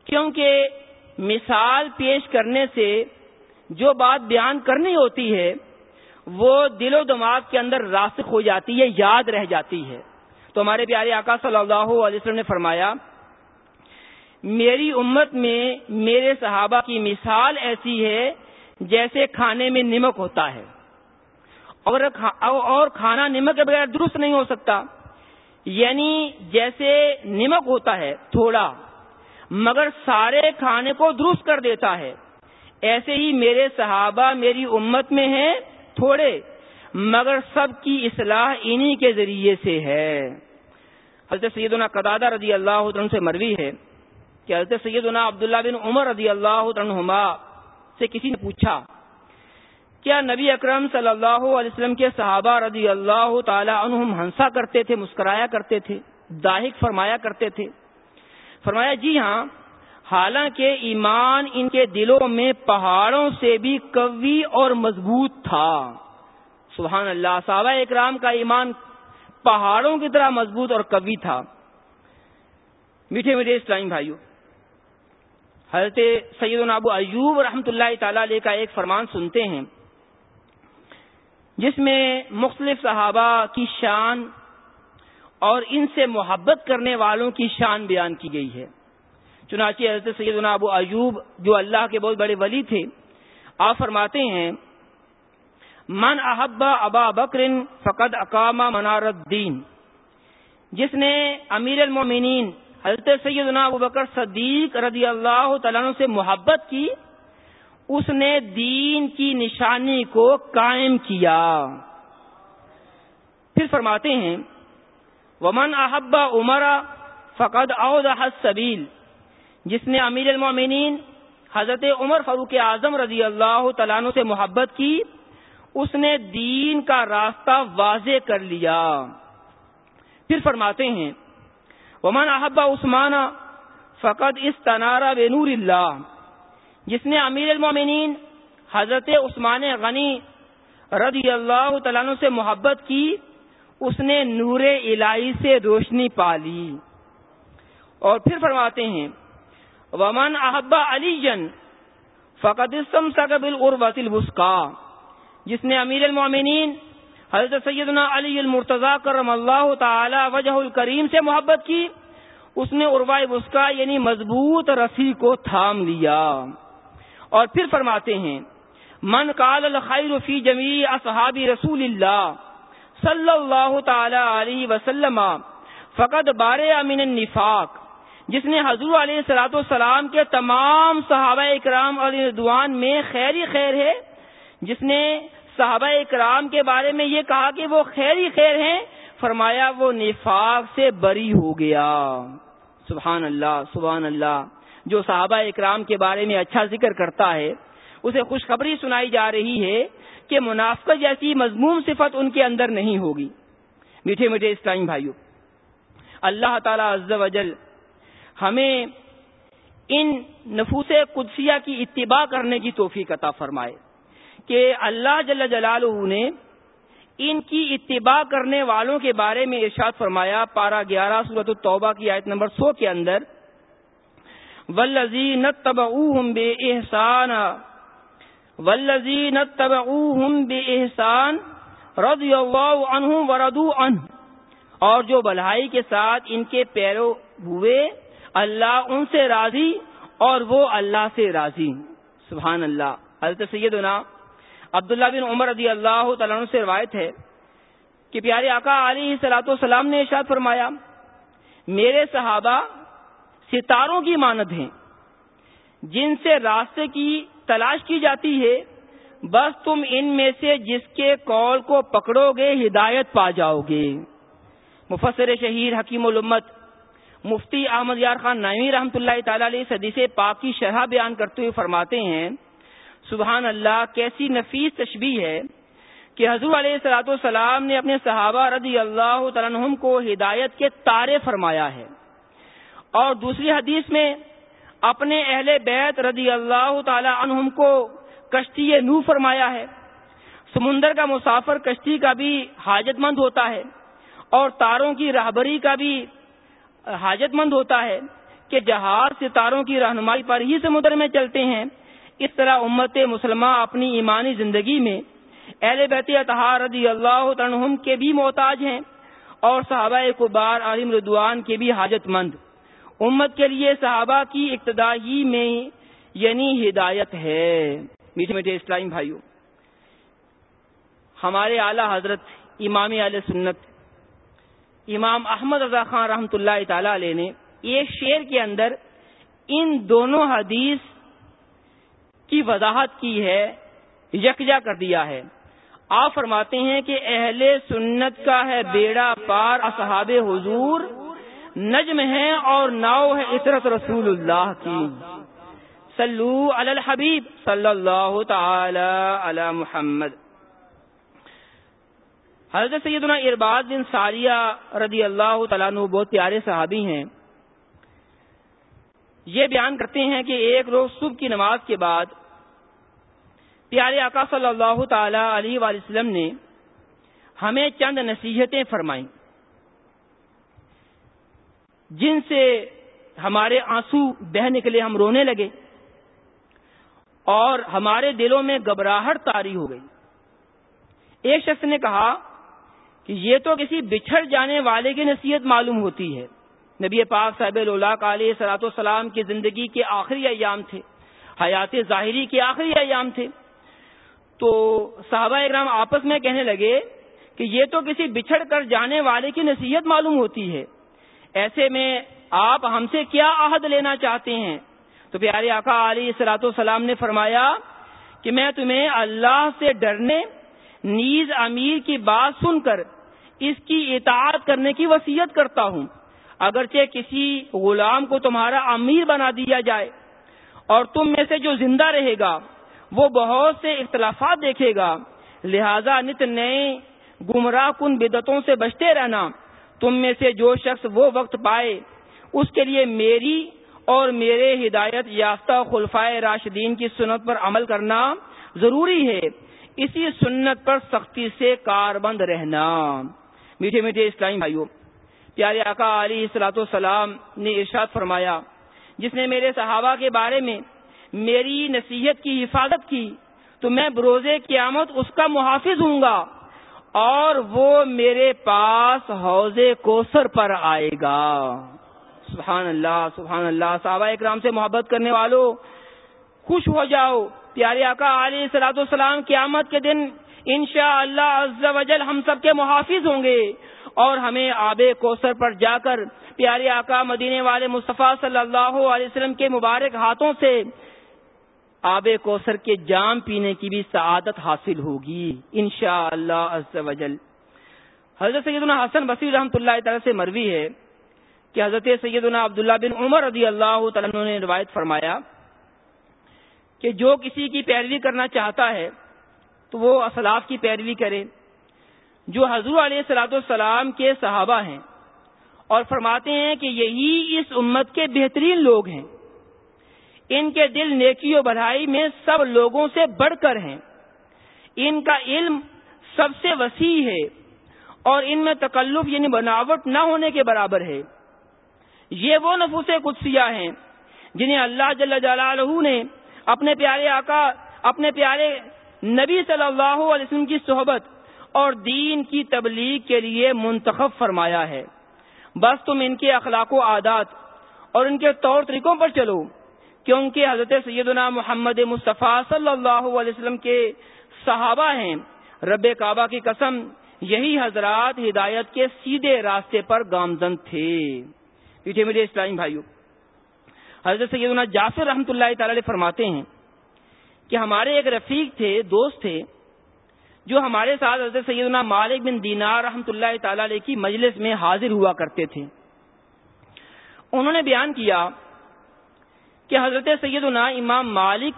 کیونکہ مثال پیش کرنے سے جو بات بیان کرنی ہوتی ہے وہ دل و دماغ کے اندر راسک ہو جاتی ہے، یاد رہ جاتی ہے۔ تو ہمارے پیارے آقا صلی اللہ علیہ وسلم نے فرمایا، میری امت میں میرے صحابہ کی مثال ایسی ہے جیسے کھانے میں نمک ہوتا ہے۔ اور کھانا نمک کے بغیر درست نہیں ہو سکتا۔ یعنی جیسے نمک ہوتا ہے تھوڑا، مگر سارے کھانے کو درست کر دیتا ہے۔ ایسے ہی میرے صحابہ میری امت میں ہیں تھوڑے، مگر سب کی اصلاح انہی کے ذریعے سے ہے۔ حضرت سیدنا قدادہ رضی اللہ عنہ سے مروی ہے کہ حضرت سیدنا عبداللہ بن عمر رضی اللہ عنہما سے کسی نے پوچھا، کیا نبی اکرم صلی اللہ علیہ وسلم کے صحابہ رضی اللہ تعالی عنہم ہنسا کرتے تھے، مسکرایا کرتے تھے داہک فرمایا کرتے تھے؟ فرمایا جی ہاں حالانکہ ایمان ان کے دلوں میں پہاڑوں سے بھی قوی اور مضبوط تھا۔ سبحان اللہ، صحابہ اکرام کا ایمان پہاڑوں کی طرح مضبوط اور قوی تھا۔ میٹھے میٹھے اسلام بھائیوں، حضرت سید ابو ایوب رحمۃ اللہ تعالی علیہ کا ایک فرمان سنتے ہیں، جس میں مختلف صحابہ کی شان اور ان سے محبت کرنے والوں کی شان بیان کی گئی ہے۔ چنانچہ حضرت سیدنا ابو ایوب جو اللہ کے بہت بڑے ولی تھے، آپ فرماتے ہیں، من احبا ابا بکر فقد اقامہ منار الدین جس نے امیر المومنین حضرت سیدنا ابو بکر صدیق رضی اللہ تعالیٰ سے محبت کی، اس نے دین کی نشانی کو قائم کیا۔ پھر فرماتے ہیں، ومن احبا عمرہ فقد اود سبیل جس نے امیر المومنین حضرت عمر فاروق اعظم رضی اللہ تعالیٰ سے محبت کی، اس نے دین کا راستہ واضح کر لیا۔ پھر فرماتے ہیں، ومن احبا عثمان فقط اس تنارا بے نور اللہ جس نے امیر المومنین حضرت عثمان غنی رضی اللہ تعالیٰ سے محبت کی، اس نے نور الہی سے روشنی پا لی اور پھر فرماتے ہیں ومن احبا علی جن فقط سقبل عربت البسکا جس نے امیر المومنین حضرت سیدنا علی المرتضی کرم اللہ تعالی وجہ الکریم سے محبت کی، اس نے عربا بسکا یعنی مضبوط رسی کو تھام لیا۔ اور پھر فرماتے ہیں، من قال الخیر فی جمیع اصحاب رسول اللہ صلی اللہ تعالی علیہ وسلم فقط بار امین النفاق جس نے حضور علیہ سلاۃ السلام کے تمام صحابہ اکرام علیہ ردوان میں خیر ہی خیر ہے، جس نے صحابہ اکرام کے بارے میں یہ کہا کہ وہ خیر ہی خیر ہیں، فرمایا وہ نفاق سے بری ہو گیا۔ سبحان اللہ سبحان اللہ۔ جو صحابہ اکرام کے بارے میں اچھا ذکر کرتا ہے، اسے خوشخبری سنائی جا رہی ہے کہ منافقت جیسی مضمون صفت ان کے اندر نہیں ہوگی۔ میٹھے میٹھے اسلامی بھائیوں اللہ تعالی عز و جل ہمیں ان نفوس قدسیہ کی اتباع کرنے کی توفیق عطا فرمائے کہ اللہ جل جلالہ نے ان کی اتباع کرنے والوں کے بارے میں ارشاد فرمایا پارا گیارہ صورت التوبہ کی آیت نمبر سو کے اندر ولزی نتب بے احسان ولزی نتب بے احسان رضی اللہ عنہ وردو عنہ اور جو بلہائی کے ساتھ ان کے پیرو ہوئے اللہ ان سے راضی اور وہ اللہ سے راضی۔ سبحان اللہ۔ حضرت سیدنا عبداللہ بن عمر رضی اللہ تعالیٰ سے روایت ہے کہ پیارے آقا علی سلاۃ والسلام نے ارشاد فرمایا، میرے صحابہ ستاروں کی مانت ہیں۔ جن سے راستے کی تلاش کی جاتی ہے، بس تم ان میں سے جس کے کال کو پکڑو گے، ہدایت پا جاؤ گے۔ مفسر شہیر حکیم الامت مفتی احمد یار خان نعمی رحمۃ اللہ تعالی علیہ صدی سے پاک کی شرح بیان کرتے ہوئے فرماتے ہیں، سبحان اللہ، کیسی نفیس تشبیح ہے کہ حضور علیہ السلاۃ والسلام نے اپنے صحابہ رضی اللہ تعالیٰ کو ہدایت کے تارے فرمایا ہے۔ اور دوسری حدیث میں اپنے اہل بیت رضی اللہ تعالی عنہم کو کشتی نو فرمایا ہے۔ سمندر کا مسافر کشتی کا بھی حاجت مند ہوتا ہے اور تاروں کی رہبری کا بھی حاجت مند ہوتا ہے کہ جہاز ستاروں کی رہنمائی پر ہی سمندر میں چلتے ہیں۔ اس طرح امت مسلمہ اپنی ایمانی زندگی میں اہل بیت اتحار رضی اللہ عنہم کے بھی محتاج ہیں اور صحابہ کبار عالم ردوان کے بھی حاجت مند امت کے لیے صحابہ کی ابتدائی میں یعنی ہدایت ہے۔ میٹھے میٹھے اسلام بھائیوں، ہمارے اعلی حضرت امام علیہ سنت امام احمد رضا خان رحمۃ اللہ تعالی علیہ نے ایک شعر کے اندر ان دونوں حدیث کی وضاحت کی ہے، یکجا کر دیا ہے۔ آپ فرماتے ہیں کہ اہل سنت کا ہے بیڑا پار، اصحاب حضور، نجم ہے اور ناؤ ہے عطرت رسول اللہ کی۔ سلو الحبیب، صلی اللہ تعالی علی محمد۔ حضرت سیدنا ارباد بن ساریہ رضی اللہ تعالیٰ عنہ بہت پیارے صحابی ہیں۔ یہ بیان کرتے ہیں کہ ایک روز صبح کی نماز کے بعد پیارے آقا صلی اللہ تعالی علیہ وسلم نے ہمیں چند نصیحتیں فرمائیں۔ جن سے ہمارے آنسو بہ نکلے ہم رونے لگے اور ہمارے دلوں میں گھبراہٹ تاری ہو گئی۔ ایک شخص نے کہا کہ یہ تو کسی بچھڑ جانے والے کی نصیحت معلوم ہوتی ہے۔ نبی پاک صاحب اللہ علیہ سلاۃ والسلام کی زندگی کے آخری ایام تھے۔ حیات ظاہری کے آخری ایام تھے۔ تو صحابہ اکرام آپس میں کہنے لگے کہ یہ تو کسی بچھڑ کر جانے والے کی نصیحت معلوم ہوتی ہے۔ ایسے میں آپ ہم سے کیا عہد لینا چاہتے ہیں؟ تو پیارے آقا علی سلاۃ والسلام نے فرمایا کہ میں تمہیں اللہ سے ڈرنے نیز امیر کی بات سن کر اس کی اطاعت کرنے کی وصیت کرتا ہوں۔ اگرچہ کسی غلام کو تمہارا امیر بنا دیا جائے اور تم میں سے جو زندہ رہے گا، وہ بہت سے اختلافات دیکھے گا۔ لہذا نت نئے گمراہ کن بدتوں سے بچتے رہنا۔ تم میں سے جو شخص وہ وقت پائے، اس کے لیے میری اور میرے ہدایت یافتہ خلفائے راشدین کی سنت پر عمل کرنا ضروری ہے۔ اسی سنت پر سختی سے کار بند رہنا۔ میٹھے میٹھے اسلامی بھائیوں پیارے آقا علی اصلاۃ السلام نے ارشاد فرمایا، جس نے میرے صحابہ کے بارے میں میری نصیحت کی، حفاظت کی، تو میں بروز قیامت اس کا محافظ ہوں گا اور وہ میرے پاس حوض کوسر پر آئے گا۔ سبحان اللہ سبحان اللہ، صحابہ اکرام سے محبت کرنے والوں خوش ہو جاؤ۔ پیارے آقا علیہ سلاۃ السلام قیامت کے دن انشاء اللہ ہم سب کے محافظ ہوں گے۔ اور ہمیں آب کوثر پر جا کر پیارے آقا مدینے والے مصطفیٰ صلی اللہ علیہ وسلم کے مبارک ہاتھوں سے آب کوثر کے جام پینے کی بھی سعادت حاصل ہوگی انشاء اللہ حضرت سیدنا حسن بصیر رحمۃ اللہ تعالی سے مروی ہے کہ حضرت سیدنا عبداللہ بن عمر رضی اللہ تعالیٰ نے روایت فرمایا کہ جو کسی کی پیروی کرنا چاہتا ہے، تو وہ اسلاف کی پیروی کرے۔ جو حضور علیہ سلاۃ السلام کے صحابہ ہیں اور فرماتے ہیں کہ یہی اس امت کے بہترین لوگ ہیں۔ ان کے دل نیکی و بڑھائی میں سب لوگوں سے بڑھ کر ہیں۔ ان کا علم سب سے وسیع ہے اور ان میں تکلف یعنی بناوٹ نہ ہونے کے برابر ہے۔ یہ وہ نفوس قدسیہ ہیں جنہیں اللہ جل جلالہ نے اپنے پیارے آقا، اپنے پیارے نبی صلی اللہ علیہ وسلم کی صحبت اور دین کی تبلیغ کے لیے منتخب فرمایا ہے۔ بس تم ان کے اخلاق و عادات اور ان کے طور طریقوں پر چلو، کیونکہ حضرت سیدنا محمد مصطفیٰ صلی اللہ علیہ وسلم کے صحابہ ہیں۔ رب کعبہ کی قسم، یہی حضرات ہدایت کے سیدھے راستے پر گامزن تھے۔ پیچھے میرے اسلامی بھائیوں حضرت سیدنا جاسر رحمۃ اللہ تعالی فرماتے ہیں کہ ہمارے ایک رفیق تھے، دوست تھے، جو ہمارے ساتھ حضرت سیدنا مالک بن دینار رحمۃ اللہ تعالی علیہ کی مجلس میں حاضر ہوا کرتے تھے۔ انہوں نے بیان کیا کہ حضرت سیدنا امام مالک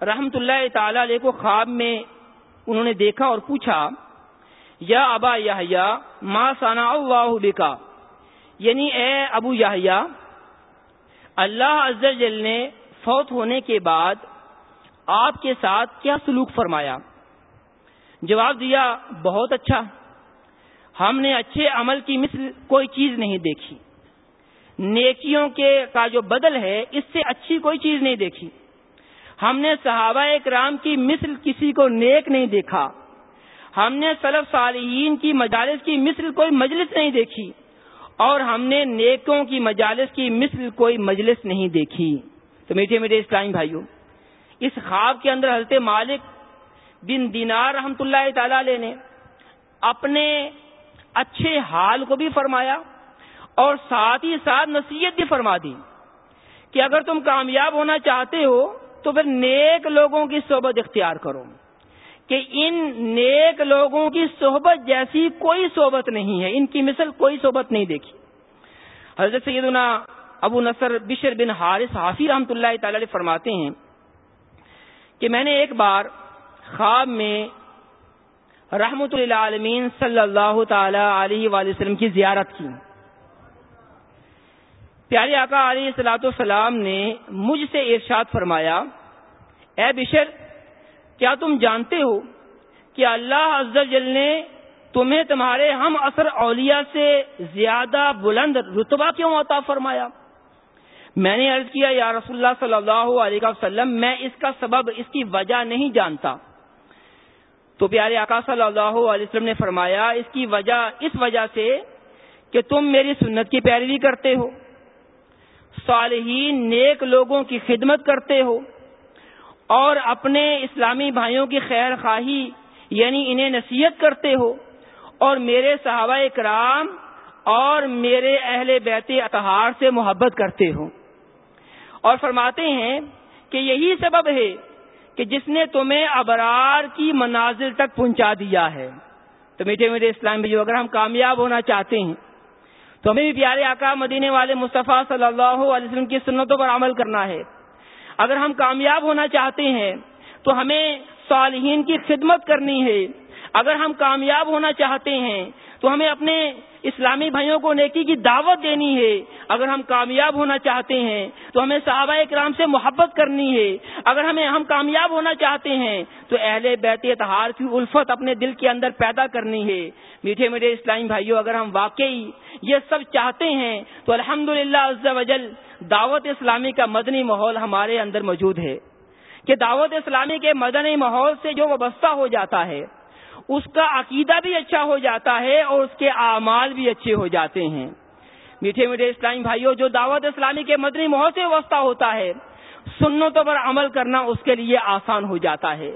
رحمت اللہ تعالی علیہ کو خواب میں انہوں نے دیکھا اور پوچھا، یا ابا یا ما سانا اللہ بکا؟ یعنی اے ابو یا اللہ عز جل نے فوت ہونے کے بعد آپ کے ساتھ کیا سلوک فرمایا؟ جواب دیا، بہت اچھا۔ ہم نے اچھے عمل کی مثل کوئی چیز نہیں دیکھی۔ نیکیوں کے کا جو بدل ہے، اس سے اچھی کوئی چیز نہیں دیکھی۔ ہم نے صحابہ کرام کی مثل کسی کو نیک نہیں دیکھا۔ ہم نے سلف صالحین کی مجالس کی مثل کوئی مجلس نہیں دیکھی۔ اور ہم نے نیکوں کی مجالس کی مثل کوئی مجلس نہیں دیکھی۔ تو میٹھے میٹھے اسلامی بھائیوں اس خواب کے اندر حضرت مالک بن دینار رحمت اللہ تعالی نے اپنے اچھے حال کو بھی فرمایا اور ساتھ ہی ساتھ نصیحت بھی فرما دی کہ اگر تم کامیاب ہونا چاہتے ہو تو پھر نیک لوگوں کی صحبت اختیار کرو۔ کہ ان نیک لوگوں کی صحبت جیسی کوئی صحبت نہیں ہے۔ ان کی مثل کوئی صحبت نہیں دیکھی۔ حضرت سیدنا ابو نصر بشر بن حارث حافی رحمۃ اللہ تعالی فرماتے ہیں کہ میں نے ایک بار خواب میں رحمت اللہ عالمین صلی اللہ تعالی علیہ وآلہ وسلم کی زیارت کی۔ پیارے آقا علیہ السلاۃ السلام نے مجھ سے ارشاد فرمایا، اے بشر کیا تم جانتے ہو کہ اللہ عز نے تمہیں تمہارے ہم اثر اولیاء سے زیادہ بلند رتبہ کیوں عطا فرمایا؟ میں نے عرض کیا، یا رسول اللہ صلی اللہ علیہ وسلم، میں اس کا سبب، اس کی وجہ نہیں جانتا۔ تو پیارے آقا صلی اللہ علیہ وسلم نے فرمایا، اس کی وجہ، اس وجہ سے کہ تم میری سنت کی پیروی کرتے ہو، صالحین، نیک لوگوں کی خدمت کرتے ہو۔ اور اپنے اسلامی بھائیوں کی خیر خواہی یعنی انہیں نصیحت کرتے ہو۔ اور میرے صحابہ کرام اور میرے اہل بیت اتہار سے محبت کرتے ہو۔ اور فرماتے ہیں کہ یہی سبب ہے کہ جس نے تمہیں ابرار کی منازل تک پہنچا دیا ہے۔ تو میٹھے میٹھے اسلام بھی اگر ہم کامیاب ہونا چاہتے ہیں، تو ہمیں بھی پیارے آقا مدینے والے مصطفیٰ صلی اللہ علیہ وسلم کی سنتوں پر عمل کرنا ہے۔ اگر ہم کامیاب ہونا چاہتے ہیں تو ہمیں صالحین کی خدمت کرنی ہے۔ اگر ہم کامیاب ہونا چاہتے ہیں تو ہمیں اپنے اسلامی بھائیوں کو نیکی کی دعوت دینی ہے۔ اگر ہم کامیاب ہونا چاہتے ہیں تو ہمیں صحابہ کرام سے محبت کرنی ہے۔ اگر ہمیں ہم کامیاب ہونا چاہتے ہیں تو اہل بیت اتہار کی الفت اپنے دل کے اندر پیدا کرنی ہے۔ میٹھے میٹھے اسلامی بھائیوں، اگر ہم واقعی یہ سب چاہتے ہیں تو الحمد للہ دعوت اسلامی کا مدنی ماحول ہمارے اندر موجود ہے کہ دعوت اسلامی کے مدنی ماحول سے جو وابستہ ہو جاتا ہے، اس کا عقیدہ بھی اچھا ہو جاتا ہے اور اس کے اعمال بھی اچھے ہو جاتے ہیں۔ میٹھے میٹھے اسلامی بھائیوں، جو دعوت اسلامی کے مدنی ماحول سے وابستہ ہوتا ہے، سنتوں پر عمل کرنا اس کے لیے آسان ہو جاتا ہے۔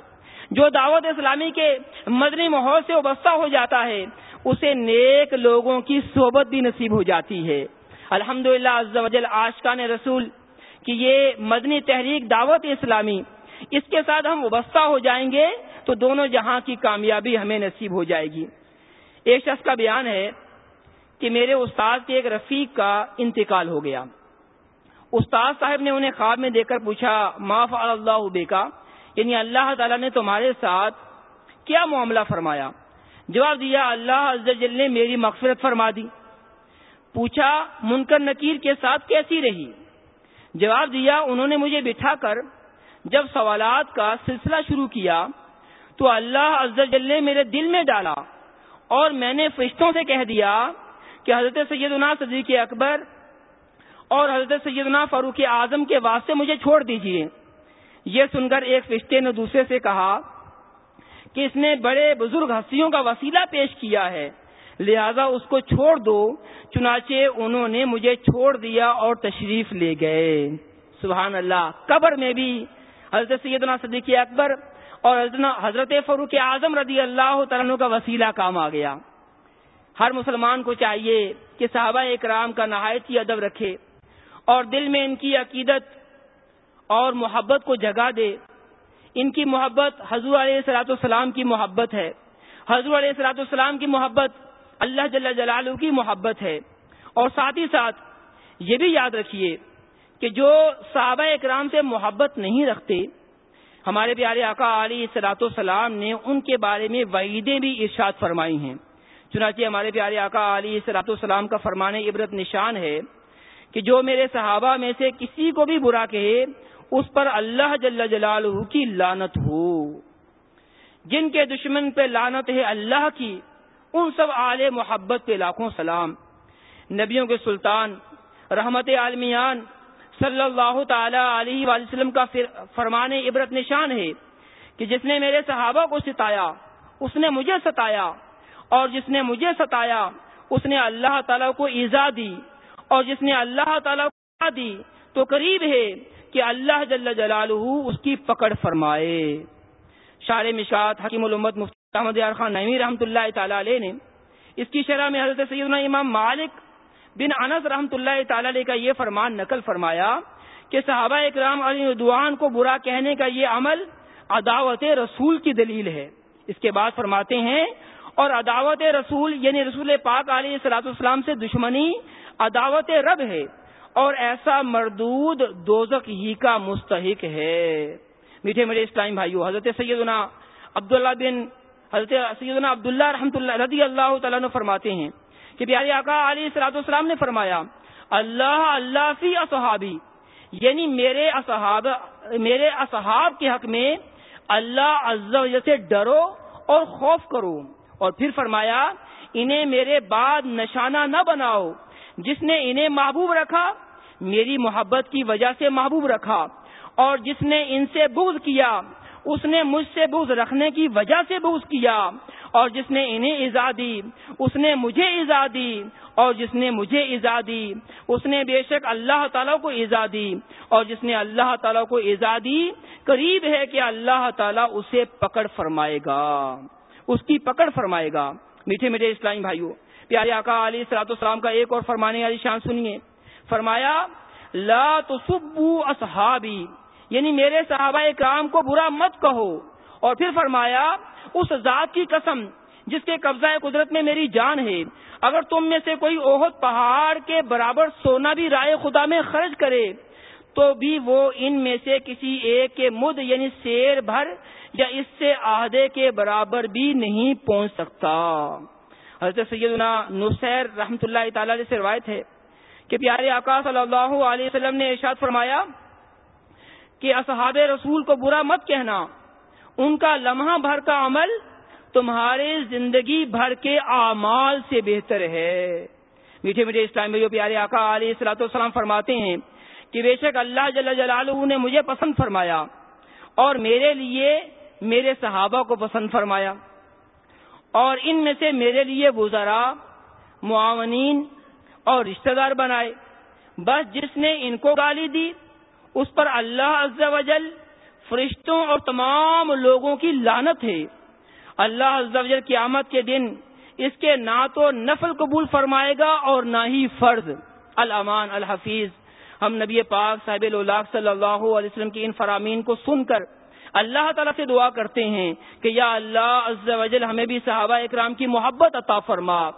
جو دعوت اسلامی کے مدنی ماحول سے وابستہ ہو جاتا ہے، اسے نیک لوگوں کی صحبت بھی نصیب ہو جاتی ہے۔ الحمد للہ آشقان رسول کی یہ مدنی تحریک دعوت اسلامی، اس کے ساتھ ہم وابستہ ہو جائیں گے تو دونوں جہاں کی کامیابی ہمیں نصیب ہو جائے گی۔ ایک شخص کا بیان ہے کہ میرے استاد کے ایک رفیق کا انتقال ہو گیا۔ استاد صاحب نے انہیں خواب میں دیکھ کر پوچھا معاف اللہ بیکا یعنی اللہ تعالیٰ نے تمہارے ساتھ کیا معاملہ فرمایا؟ جواب دیا، اللہ جل نے میری مغفرت فرما دی۔ پوچھا، منکر نکیر کے ساتھ کیسی رہی؟ جواب دیا، انہوں نے مجھے بٹھا کر جب سوالات کا سلسلہ شروع کیا تو اللہ جل نے میرے دل میں ڈالا اور میں نے فرشتوں سے کہہ دیا کہ حضرت سیدنا صدیق اکبر اور حضرت سیدنا فاروق اعظم کے واسطے مجھے چھوڑ دیجیے یہ سن کر ایک فرشتے نے دوسرے سے کہا کہ اس نے بڑے بزرگ ہستیوں کا وسیلہ پیش کیا ہے۔ لہذا اس کو چھوڑ دو، چنانچہ انہوں نے مجھے چھوڑ دیا اور تشریف لے گئے۔ سبحان اللہ، قبر میں بھی حضرت سیدنا صدیق اکبر اور حضرت فروخ اعظم رضی اللہ تعالیٰ کا وسیلہ کام آ گیا۔ ہر مسلمان کو چاہیے کہ صحابہ اکرام کا نہایت ہی ادب رکھے اور دل میں ان کی عقیدت اور محبت کو جگا دے۔ ان کی محبت حضور علیہ السلاۃ السلام کی محبت ہے۔ حضور علیہ السلاۃ السلام کی محبت اللہ جل جلال کی محبت ہے اور ساتھ ہی ساتھ یہ بھی یاد رکھیے کہ جو صحابہ اکرام سے محبت نہیں رکھتے، ہمارے پیارے آقا علی سلاۃ السلام نے ان کے بارے میں وعیدیں بھی ارشاد فرمائی ہیں۔ چنانچہ ہمارے پیارے آقا علی سلاۃ السلام کا فرمانے عبرت نشان ہے کہ جو میرے صحابہ میں سے کسی کو بھی برا کہے، اس پر اللہ جل جلال کی لانت ہو۔ جن کے دشمن پہ لانت ہے اللہ کی ان سب اعلی محبت کے لاکھوں سلام۔ نبیوں کے سلطان، رحمت عالمیان، صلی اللہ تعالی علیہ وآلہ وسلم کا فرمان عبرت نشان ہے کہ جس نے میرے صحابہ کو ستایا، اس نے مجھے ستایا، اور جس نے مجھے ستایا، اس نے اللہ تعالیٰ کو ایزا دی، اور جس نے اللہ تعالیٰ کو دی، تو قریب ہے کہ اللہ جل جلالہ اس کی پکڑ فرمائے۔ شار مشات حکیم الامت مفتی احمد یار خان نعمی رحمۃ اللہ تعالی علیہ نے۔ اس کی شرح میں حضرت سیدنا امام مالک بن انس رحمۃ اللہ تعالی علیہ کا یہ فرمان نقل فرمایا کہ صحابہ اکرام علی دعان کو برا کہنے کا یہ عمل عداوت رسول کی دلیل ہے۔ اس کے بعد فرماتے ہیں، اور عداوت رسول یعنی رسول پاک علیہ صلاح السلام سے دشمنی عداوت رب ہے، اور ایسا مردود دوزک ہی کا مستحق ہے۔ میٹھے میٹھے اسلام بھائیو، حضرت سیدنا عبداللہ بن حضرت سیدنا عبداللہ رحمۃ اللہ رضی اللہ تعالیٰ نے فرماتے ہیں کہ پیارے آقا علی سلاۃ السلام نے فرمایا، اللہ اللہ فی اصحابی یعنی میرے اصحاب میرے اصحاب کے حق میں اللہ عز و جل سے ڈرو اور خوف کرو۔ اور پھر فرمایا، انہیں میرے بعد نشانہ نہ بناؤ، جس نے انہیں محبوب رکھا، میری محبت کی وجہ سے محبوب رکھا، اور جس نے ان سے بغض کیا اس نے مجھ سے بغض رکھنے کی وجہ سے بغض کیا اور جس نے انہیں ایزا دی، اس نے مجھے ایزا دی اور جس نے مجھے ایزا دی، اس نے بے شک اللہ تعالیٰ کو ایزا دی اور جس نے اللہ تعالیٰ کو ایزا دی، قریب ہے کہ اللہ تعالیٰ اسے پکڑ فرمائے گا، اس کی پکڑ فرمائے گا۔ میٹھے میٹھے اسلامی بھائیوں پیارے آقا علی سلاۃ السلام کا ایک اور فرمانے والی شان سنیے۔ فرمایا، لا تصبو اصحابی۔ یعنی میرے صحابہ کام کو برا مت کہو۔ اور پھر فرمایا، اس ذات کی قسم جس کے قبضہ قدرت میں میری جان ہے، اگر تم میں سے کوئی اوہد پہاڑ کے برابر سونا بھی رائے خدا میں خرچ کرے، تو بھی وہ ان میں سے کسی ایک کے مد یعنی شیر بھر، یا اس سے عہدے کے برابر بھی نہیں پہنچ سکتا۔ حضرت سیدنا نصیر رحمت اللہ تعالی سے روایت ہے کہ پیارے آقا صلی اللہ علیہ وسلم نے ارشاد فرمایا کہ اصحاب رسول کو برا مت کہنا۔ ان کا لمحہ بھر کا عمل تمہارے زندگی بھر کے اعمال سے بہتر ہے۔ میٹھے میٹھے اسلام بھائی پیارے آقا علیہ السلاۃ والسلام فرماتے ہیں کہ بے شک اللہ جل جلالہ نے مجھے پسند فرمایا اور میرے لیے میرے صحابہ کو پسند فرمایا۔ اور ان میں سے میرے لیے گزرا معاونین اور رشتہ دار بنائے۔ بس جس نے ان کو گالی دی اس پر اللہ عز و جل فرشتوں اور تمام لوگوں کی لانت ہے۔ اللہ عز و جل قیامت کے دن اس کے نہ تو نفل قبول فرمائے گا اور نہ ہی فرض۔ الامان، الحفیظ۔ ہم نبی پاک صاحب اللہ صلی اللہ علیہ وسلم کی ان فرامین کو سن کر اللہ تعالیٰ سے دعا کرتے ہیں کہ یا اللہ عز و جل ہمیں بھی صحابہ اکرام کی محبت عطا فرما۔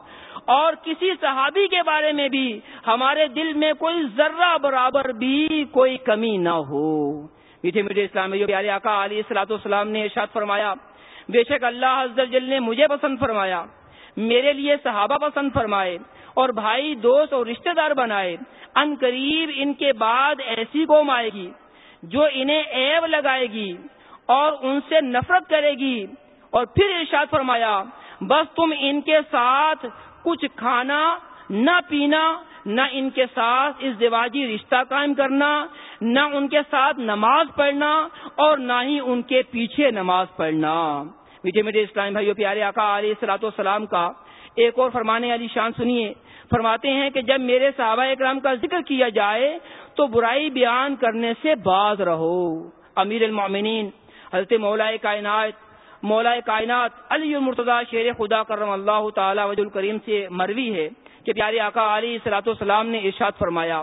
اور کسی صحابی کے بارے میں بھی ہمارے دل میں کوئی ذرہ برابر بھی کوئی کمی نہ ہو۔ میٹھے میٹھے اسلام پیارے آقا علی السلاۃ والسلام نے ارشاد فرمایا۔ بے شک اللہ جل نے مجھے پسند فرمایا۔ میرے لیے صحابہ پسند فرمائے اور بھائی، دوست اور رشتہ دار بنائے۔ ان قریب ان کے بعد ایسی قوم آئے گی جو انہیں ایب لگائے گی اور ان سے نفرت کرے گی۔ اور پھر ارشاد فرمایا، بس تم ان کے ساتھ کچھ کھانا، نہ پینا، نہ ان کے ساتھ اس دیواجی رشتہ قائم کرنا، نہ ان کے ساتھ نماز پڑھنا اور نہ ہی ان کے پیچھے نماز پڑھنا۔ میٹھے میٹھے اسلام بھائیو، پیارے آقا علیہ السلاۃ والسلام کا ایک اور فرمانے والی شان سنیے۔ فرماتے ہیں کہ جب میرے صحابہ اکرام کا ذکر کیا جائے تو برائی بیان کرنے سے باز رہو۔ امیر المومنین حضرت مولا کائنات مولا کائنات علی المرتضی شیر خدا کرم اللہ تعالی وج الکریم سے مروی ہے کہ پیارے آقا علی سلاۃ والسلام نے ارشاد فرمایا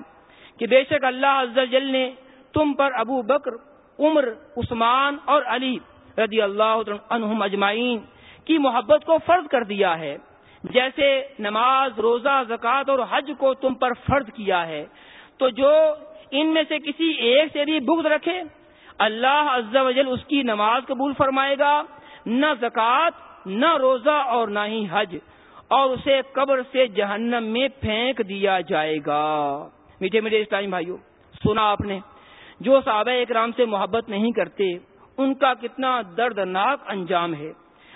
کہ بے شک اللہ عز نے تم پر ابو بکر، عمر، عثمان اور علی رضی اللہ عنہم اجمعین کی محبت کو فرض کر دیا ہے۔ جیسے نماز، روزہ، زکوٰۃ اور حج کو تم پر فرض کیا ہے، تو جو ان میں سے کسی ایک سے بھی بغض رکھے، اللہ عز و جل اس کی نماز قبول فرمائے گا۔ نہ زکوٰۃ، نہ روزہ اور نہ ہی حج، اور اسے قبر سے جہنم میں پھینک دیا جائے گا۔ میٹھے میٹھے اسلامی بھائیوں سنا آپ نے، جو صحابہ اکرام سے محبت نہیں کرتے، ان کا کتنا دردناک انجام ہے۔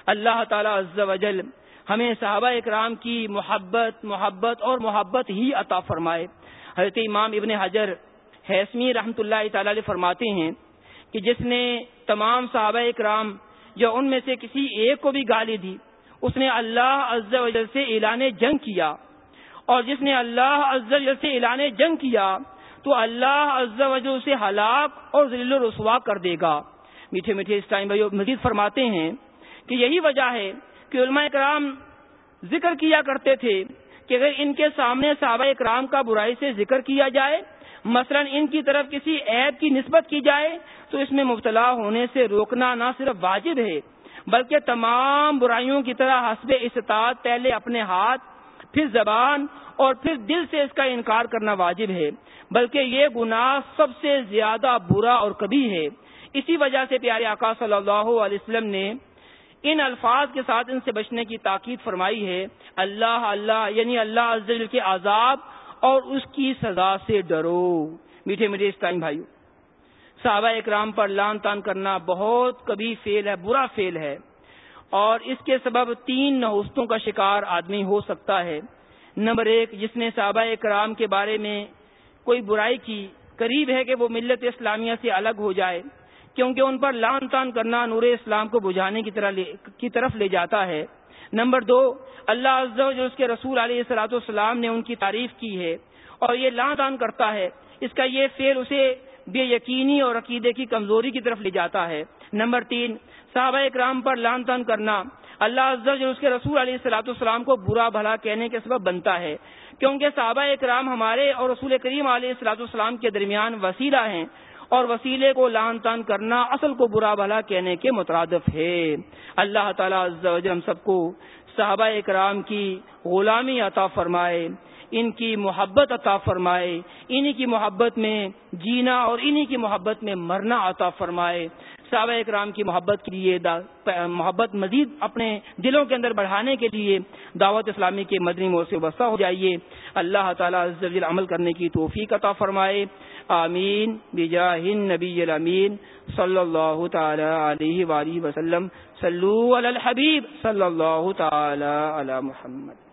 اللہ تعالی عز و جل ہمیں صحابہ اکرام کی محبت محبت اور محبت ہی عطا فرمائے۔ حضرت امام ابن حجر حسمی رحمت اللہ تعالی فرماتے ہیں کہ جس نے تمام صحابہ اکرام یا ان میں سے کسی ایک کو بھی گالی دی۔ اس نے اللہ عز و جل سے اعلان جنگ کیا۔ اور جس نے اللہ عز و جل سے اعلان جنگ کیا، تو اللہ عز و جل سے ہلاک اور ذلیل و رسوا کر دے گا۔ میٹھے میٹھے اس ٹائم بھائی مزید فرماتے ہیں کہ یہی وجہ ہے کہ علماء اکرام ذکر کیا کرتے تھے کہ اگر ان کے سامنے صحابہ اکرام کا برائی سے ذکر کیا جائے مثلا ان کی طرف کسی عیب کی نسبت کی جائے تو اس میں مبتلا ہونے سے روکنا نہ صرف واجب ہے، بلکہ تمام برائیوں کی طرح حسب استطاعت پہلے اپنے ہاتھ، پھر زبان اور پھر دل سے اس کا انکار کرنا واجب ہے، بلکہ یہ گناہ سب سے زیادہ برا اور کبھی ہے۔ اسی وجہ سے پیارے آقا صلی اللہ علیہ وسلم نے ان الفاظ کے ساتھ ان سے بچنے کی تاکید فرمائی ہے، اللہ اللہ یعنی اللہ عزل کے عذاب اور اس کی سزا سے ڈرو۔ میٹھے میٹھے اسٹائن بھائیو، صحابہ اکرام پر لان تان کرنا بہت کبھی فیل ہے، برا فیل ہے۔ اور اس کے سبب تین نحوستوں کا شکار آدمی ہو سکتا ہے۔ نمبر ایک، جس نے صحابہ اکرام کے بارے میں کوئی برائی کی، قریب ہے کہ وہ ملت اسلامیہ سے الگ ہو جائے، کیونکہ ان پر لان تان کرنا نور اسلام کو بجھانے کی طرح کی طرف لے جاتا ہے۔ نمبر دو، اللہ عز و جو اس کے رسول علیہ السلاۃ والسلام نے ان کی تعریف کی ہے اور یہ لان تان کرتا ہے۔ اس کا یہ فیل اسے بے یقینی اور عقیدے کی کمزوری کی طرف لے جاتا ہے۔ نمبر تین، صحابہ اکرام پر لان تان کرنا۔ اللہ عز و اس کے رسول علیہ السلاۃ والسلام کو برا بھلا کہنے کے سبب بنتا ہے۔ کیونکہ صحابہ اکرام ہمارے اور رسول کریم علیہ السلاۃ والسلام کے درمیان وسیلہ ہیں۔ اور وسیلے کو لان تان کرنا اصل کو برا بھلا کہنے کے مترادف ہے۔ اللہ تعالیٰ ہم سب کو صحابہ اکرام کی غلامی عطا فرمائے، ان کی محبت عطا فرمائے، انہی کی محبت میں جینا اور انہی کی محبت میں مرنا عطا فرمائے۔ صحابہ اکرام کی محبت کے لیے محبت مزید اپنے دلوں کے اندر بڑھانے کے لیے دعوت اسلامی کے مدنی مور سے وسطہ ہو جائیے۔ اللہ تعالیٰ عمل کرنے کی توفیق عطا فرمائے۔ آمین بجاہ النبی الامین صلی اللہ تعالی علیہ وآلہ وسلم. صلو علی الحبیب صلی اللہ تعالی علی محمد.